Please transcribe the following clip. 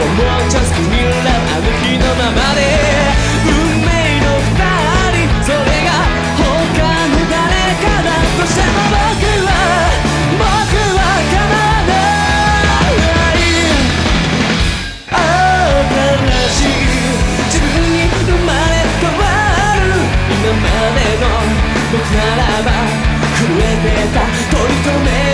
もうち more るなあの日のままで。運命の二人それが他の誰かだとしても僕は僕は叶わない。新しい自分に生まれ変わる。今までの僕ならば震えてた取り留め